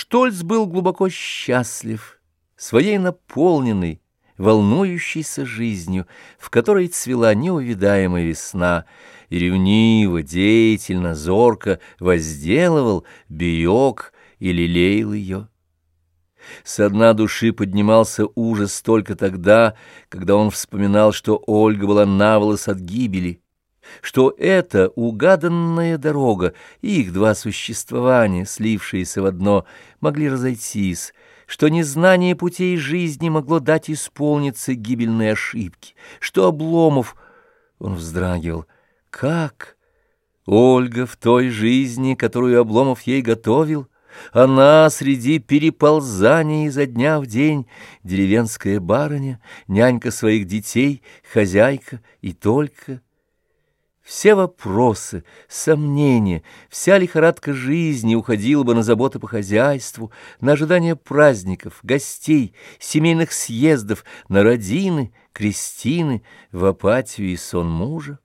Штольц был глубоко счастлив своей наполненной, волнующейся жизнью, в которой цвела неувидаемая весна, и ревниво, деятельно, зорко возделывал, берег и лелеял ее. Со дна души поднимался ужас только тогда, когда он вспоминал, что Ольга была наволос от гибели, что эта угаданная дорога и их два существования, слившиеся в одно, могли разойтись, что незнание путей жизни могло дать исполниться гибельной ошибки, что Обломов... Он вздрагивал. Как? Ольга в той жизни, которую Обломов ей готовил, она среди переползаний изо дня в день, деревенская барыня, нянька своих детей, хозяйка и только... Все вопросы, сомнения, вся лихорадка жизни уходила бы на заботы по хозяйству, на ожидание праздников, гостей, семейных съездов, на родины, крестины, в апатию и сон мужа.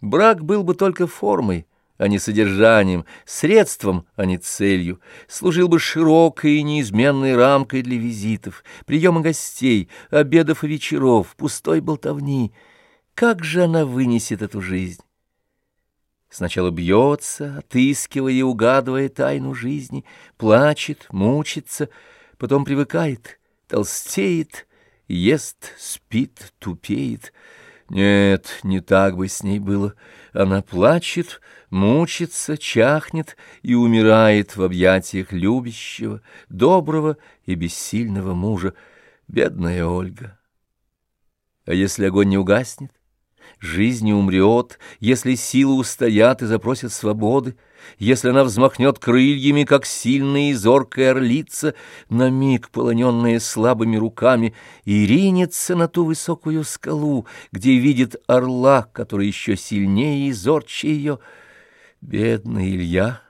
Брак был бы только формой, а не содержанием, средством, а не целью, служил бы широкой и неизменной рамкой для визитов, приема гостей, обедов и вечеров, пустой болтовни — как же она вынесет эту жизнь? Сначала бьется, отыскивая и угадывая тайну жизни, плачет, мучится, потом привыкает, толстеет, ест, спит, тупеет. Нет, не так бы с ней было. Она плачет, мучится, чахнет и умирает в объятиях любящего, доброго и бессильного мужа. Бедная Ольга. А если огонь не угаснет? Жизнь умрет, если силы устоят и запросят свободы, если она взмахнет крыльями, как сильная и зоркая орлица, на миг полоненная слабыми руками, и ринется на ту высокую скалу, где видит орла, который еще сильнее и зорче ее. Бедный Илья!